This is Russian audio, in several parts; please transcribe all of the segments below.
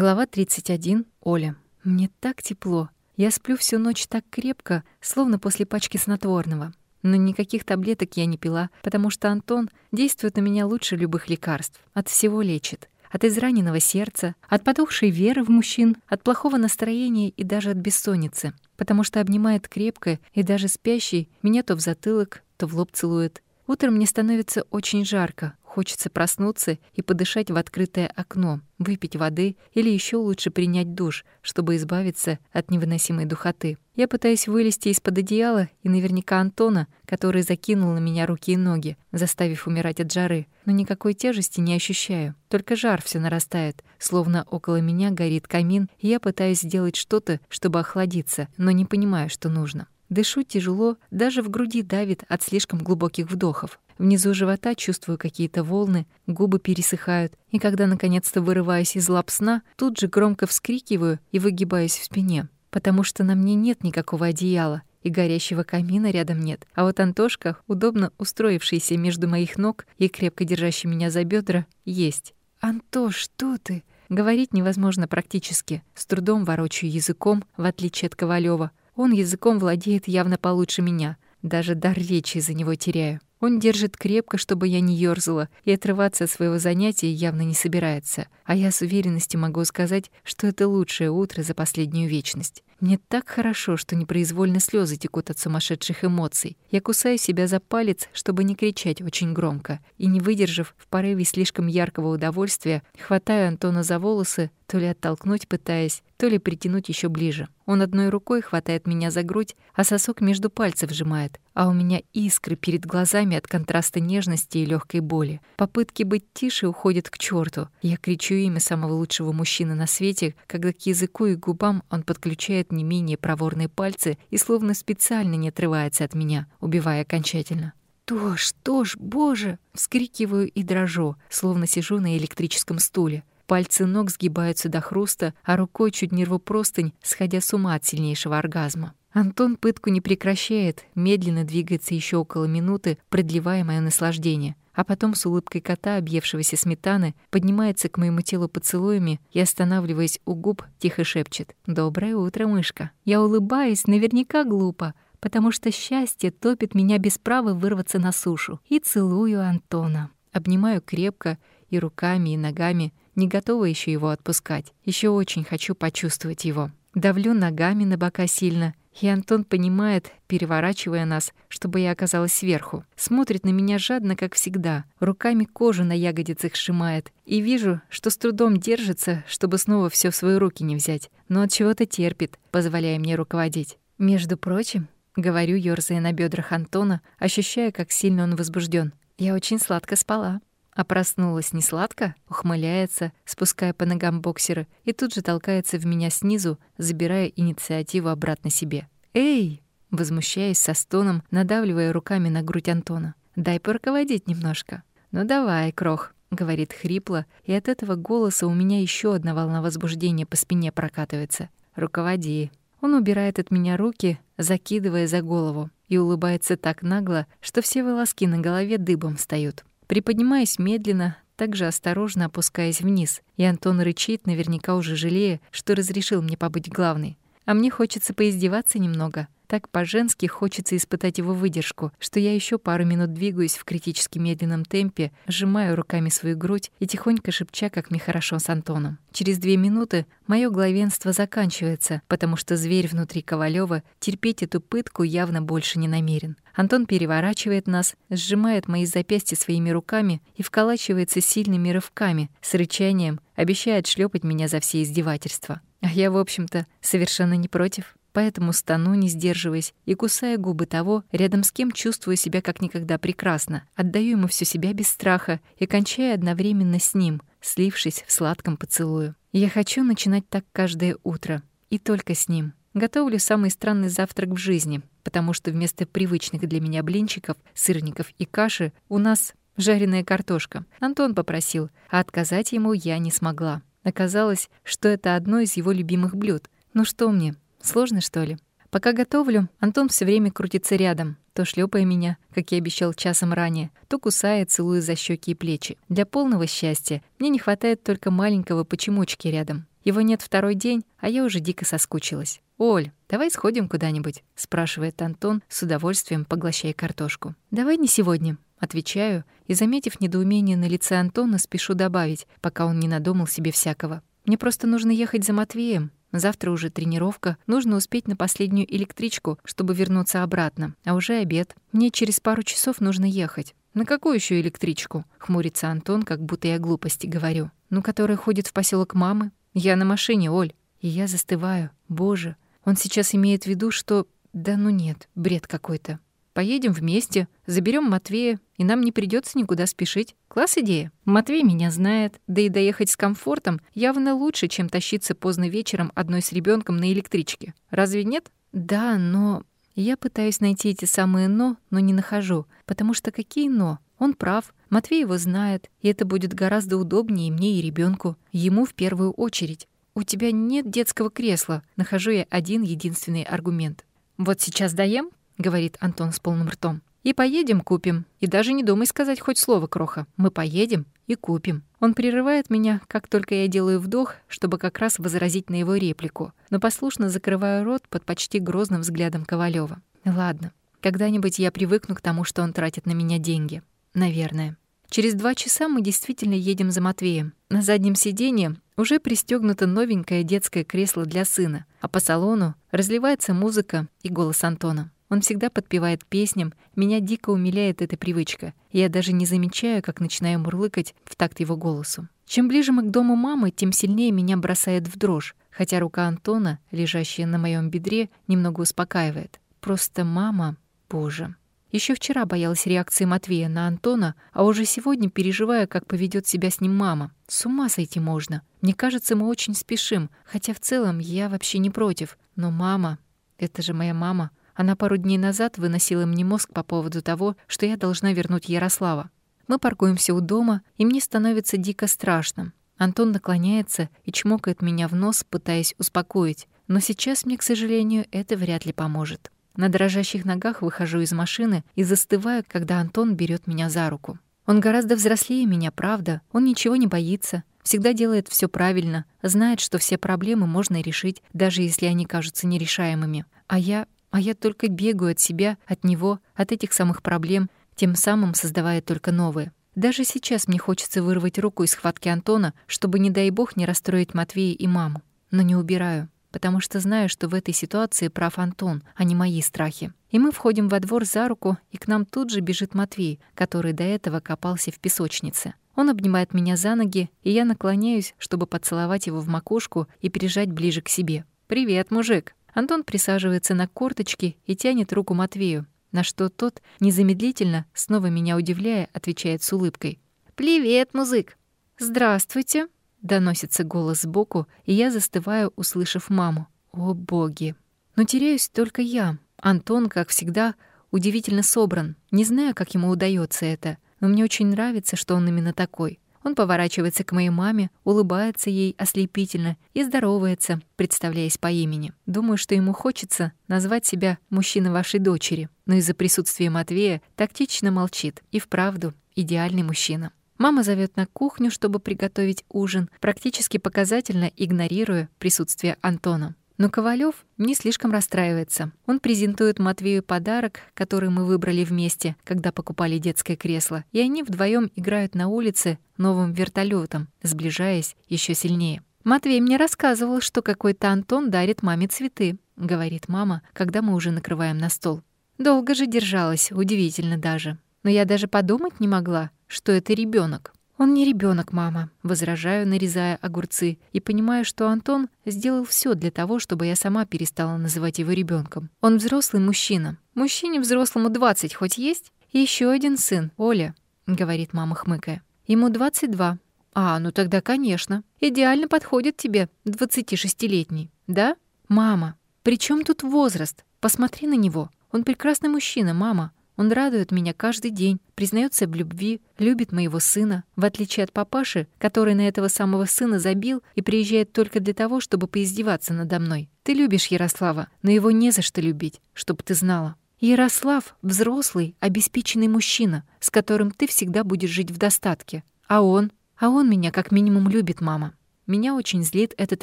Глава 31. Оля. Мне так тепло. Я сплю всю ночь так крепко, словно после пачки снотворного. Но никаких таблеток я не пила, потому что Антон действует на меня лучше любых лекарств. От всего лечит. От израненного сердца, от потухшей веры в мужчин, от плохого настроения и даже от бессонницы. Потому что обнимает крепко, и даже спящий меня то в затылок, то в лоб целует. Утром мне становится очень жарко, Хочется проснуться и подышать в открытое окно, выпить воды или еще лучше принять душ, чтобы избавиться от невыносимой духоты. Я пытаюсь вылезти из-под одеяла и наверняка Антона, который закинул на меня руки и ноги, заставив умирать от жары, но никакой тяжести не ощущаю. Только жар все нарастает, словно около меня горит камин, и я пытаюсь сделать что-то, чтобы охладиться, но не понимаю, что нужно. Дышу тяжело, даже в груди давит от слишком глубоких вдохов. Внизу живота чувствую какие-то волны, губы пересыхают, и когда наконец-то вырываюсь из лап сна, тут же громко вскрикиваю и выгибаюсь в спине, потому что на мне нет никакого одеяла, и горящего камина рядом нет. А вот Антошка, удобно устроившийся между моих ног и крепко держащий меня за бедра, есть. «Антош, что ты?» Говорить невозможно практически. С трудом ворочаю языком, в отличие от Ковалева. Он языком владеет явно получше меня. Даже дар речи из-за него теряю. Он держит крепко, чтобы я не ёрзала, и отрываться от своего занятия явно не собирается. А я с уверенностью могу сказать, что это лучшее утро за последнюю вечность. Мне так хорошо, что непроизвольно слезы текут от сумасшедших эмоций. Я кусаю себя за палец, чтобы не кричать очень громко, и, не выдержав в порыве слишком яркого удовольствия, хватаю Антона за волосы, то ли оттолкнуть пытаясь, то ли притянуть еще ближе. Он одной рукой хватает меня за грудь, а сосок между пальцев сжимает, а у меня искры перед глазами от контраста нежности и легкой боли. Попытки быть тише уходят к черту. Я кричу имя самого лучшего мужчины на свете, когда к языку и губам он подключает не менее проворные пальцы и словно специально не отрывается от меня, убивая окончательно. «Тош, Тош, боже!» — вскрикиваю и дрожу, словно сижу на электрическом стуле. Пальцы ног сгибаются до хруста, а рукой чуть не простынь, сходя с ума от сильнейшего оргазма. Антон пытку не прекращает, медленно двигается еще около минуты, продлевая мое наслаждение — а потом с улыбкой кота, объевшегося сметаны, поднимается к моему телу поцелуями и, останавливаясь у губ, тихо шепчет «Доброе утро, мышка». Я улыбаюсь, наверняка глупо, потому что счастье топит меня без права вырваться на сушу. И целую Антона. Обнимаю крепко и руками, и ногами, не готова еще его отпускать. Еще очень хочу почувствовать его. Давлю ногами на бока сильно и Антон понимает, переворачивая нас, чтобы я оказалась сверху. Смотрит на меня жадно, как всегда, руками кожу на ягодицах сжимает. И вижу, что с трудом держится, чтобы снова все в свои руки не взять, но от чего-то терпит, позволяя мне руководить. Между прочим, говорю, ёрзая на бедрах Антона, ощущая, как сильно он возбужден. Я очень сладко спала. А проснулась не сладко, ухмыляется, спуская по ногам боксера, и тут же толкается в меня снизу, забирая инициативу обратно себе. «Эй!» — возмущаясь со стоном, надавливая руками на грудь Антона. «Дай поруководить немножко». «Ну давай, крох», — говорит хрипло, и от этого голоса у меня еще одна волна возбуждения по спине прокатывается. «Руководи». Он убирает от меня руки, закидывая за голову, и улыбается так нагло, что все волоски на голове дыбом встают. Приподнимаясь медленно, также осторожно опускаясь вниз, и Антон рычит, наверняка уже жалея, что разрешил мне побыть главной. А мне хочется поиздеваться немного, так по-женски хочется испытать его выдержку, что я еще пару минут двигаюсь в критически медленном темпе, сжимаю руками свою грудь и тихонько шепча, как мне хорошо с Антоном. Через две минуты мое главенство заканчивается, потому что зверь внутри Ковалева терпеть эту пытку явно больше не намерен. Антон переворачивает нас, сжимает мои запястья своими руками и вколачивается сильными рывками, с рычанием, обещает шлепать меня за все издевательства. А я, в общем-то, совершенно не против поэтому стану, не сдерживаясь, и кусая губы того, рядом с кем чувствую себя как никогда прекрасно, отдаю ему всю себя без страха и кончаю одновременно с ним, слившись в сладком поцелую. Я хочу начинать так каждое утро, и только с ним. Готовлю самый странный завтрак в жизни, потому что вместо привычных для меня блинчиков, сырников и каши у нас жареная картошка. Антон попросил, а отказать ему я не смогла. Оказалось, что это одно из его любимых блюд. Ну что мне, Сложно, что ли? Пока готовлю, Антон все время крутится рядом, то шлепая меня, как я обещал часом ранее, то кусая, целуя за щеки и плечи. Для полного счастья мне не хватает только маленького почемучки рядом. Его нет второй день, а я уже дико соскучилась. «Оль, давай сходим куда-нибудь?» — спрашивает Антон, с удовольствием поглощая картошку. «Давай не сегодня», — отвечаю, и, заметив недоумение на лице Антона, спешу добавить, пока он не надумал себе всякого. «Мне просто нужно ехать за Матвеем. Завтра уже тренировка, нужно успеть на последнюю электричку, чтобы вернуться обратно. А уже обед. Мне через пару часов нужно ехать. «На какую еще электричку?» — хмурится Антон, как будто я глупости говорю. «Ну, которая ходит в поселок мамы. Я на машине, Оль». И я застываю. Боже, он сейчас имеет в виду, что... Да ну нет, бред какой-то. Поедем вместе, заберем Матвея, и нам не придется никуда спешить. Класс идея. Матвей меня знает, да и доехать с комфортом явно лучше, чем тащиться поздно вечером одной с ребенком на электричке. Разве нет? Да, но... Я пытаюсь найти эти самые «но», но не нахожу, потому что какие «но»? Он прав, Матвей его знает, и это будет гораздо удобнее мне и ребенку, ему в первую очередь. «У тебя нет детского кресла», — нахожу я один единственный аргумент. «Вот сейчас даем», — говорит Антон с полным ртом. «И поедем купим. И даже не думай сказать хоть слово, Кроха. Мы поедем и купим». Он прерывает меня, как только я делаю вдох, чтобы как раз возразить на его реплику, но послушно закрываю рот под почти грозным взглядом Ковалева. «Ладно, когда-нибудь я привыкну к тому, что он тратит на меня деньги. Наверное». Через два часа мы действительно едем за Матвеем. На заднем сиденье уже пристегнуто новенькое детское кресло для сына, а по салону разливается музыка и голос Антона. Он всегда подпевает песням, меня дико умиляет эта привычка. Я даже не замечаю, как начинаю мурлыкать в такт его голосу. Чем ближе мы к дому мамы, тем сильнее меня бросает в дрожь, хотя рука Антона, лежащая на моем бедре, немного успокаивает. Просто мама, боже. Еще вчера боялась реакции Матвея на Антона, а уже сегодня переживаю, как поведет себя с ним мама. С ума сойти можно. Мне кажется, мы очень спешим, хотя в целом я вообще не против. Но мама... Это же моя мама. Она пару дней назад выносила мне мозг по поводу того, что я должна вернуть Ярослава. Мы паркуемся у дома, и мне становится дико страшно. Антон наклоняется и чмокает меня в нос, пытаясь успокоить. Но сейчас мне, к сожалению, это вряд ли поможет. На дрожащих ногах выхожу из машины и застываю, когда Антон берет меня за руку. Он гораздо взрослее меня, правда. Он ничего не боится, всегда делает все правильно, знает, что все проблемы можно решить, даже если они кажутся нерешаемыми. А я... А я только бегаю от себя, от него, от этих самых проблем, тем самым создавая только новые. Даже сейчас мне хочется вырвать руку из схватки Антона, чтобы, не дай бог, не расстроить Матвея и маму. Но не убираю потому что знаю, что в этой ситуации прав Антон, а не мои страхи. И мы входим во двор за руку, и к нам тут же бежит Матвей, который до этого копался в песочнице. Он обнимает меня за ноги, и я наклоняюсь, чтобы поцеловать его в макушку и прижать ближе к себе. «Привет, мужик!» Антон присаживается на корточки и тянет руку Матвею, на что тот, незамедлительно, снова меня удивляя, отвечает с улыбкой. «Привет, музык!» «Здравствуйте!» Доносится голос сбоку, и я застываю, услышав маму. О, боги! Но теряюсь только я. Антон, как всегда, удивительно собран. Не знаю, как ему удается это, но мне очень нравится, что он именно такой. Он поворачивается к моей маме, улыбается ей ослепительно и здоровается, представляясь по имени. Думаю, что ему хочется назвать себя мужчиной вашей дочери, но из-за присутствия Матвея тактично молчит. И вправду идеальный мужчина. Мама зовет на кухню, чтобы приготовить ужин, практически показательно игнорируя присутствие Антона. Но Ковалев не слишком расстраивается. Он презентует Матвею подарок, который мы выбрали вместе, когда покупали детское кресло, и они вдвоем играют на улице новым вертолетом, сближаясь еще сильнее. «Матвей мне рассказывал, что какой-то Антон дарит маме цветы», — говорит мама, когда мы уже накрываем на стол. Долго же держалась, удивительно даже. Но я даже подумать не могла, что это ребенок. Он не ребенок, мама, возражаю, нарезая огурцы, и понимаю, что Антон сделал все для того, чтобы я сама перестала называть его ребенком. Он взрослый мужчина. Мужчине взрослому 20 хоть есть? И еще один сын, Оля, говорит мама, хмыкая. Ему 22. А, ну тогда, конечно. Идеально подходит тебе 26-летний, да? Мама, при чем тут возраст? Посмотри на него. Он прекрасный мужчина, мама. Он радует меня каждый день, признается в любви, любит моего сына, в отличие от папаши, который на этого самого сына забил и приезжает только для того, чтобы поиздеваться надо мной. Ты любишь Ярослава, но его не за что любить, чтобы ты знала. Ярослав — взрослый, обеспеченный мужчина, с которым ты всегда будешь жить в достатке. А он? А он меня как минимум любит, мама. Меня очень злит этот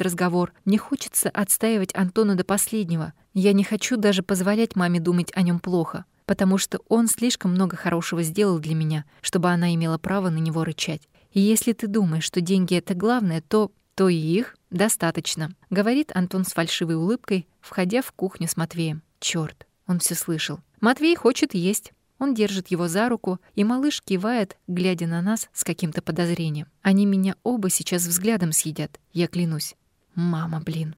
разговор. Мне хочется отстаивать Антона до последнего. Я не хочу даже позволять маме думать о нем плохо, потому что он слишком много хорошего сделал для меня, чтобы она имела право на него рычать. И если ты думаешь, что деньги — это главное, то то и их достаточно», — говорит Антон с фальшивой улыбкой, входя в кухню с Матвеем. Чёрт, он все слышал. Матвей хочет есть. Он держит его за руку, и малыш кивает, глядя на нас с каким-то подозрением. Они меня оба сейчас взглядом съедят, я клянусь. Мама, блин.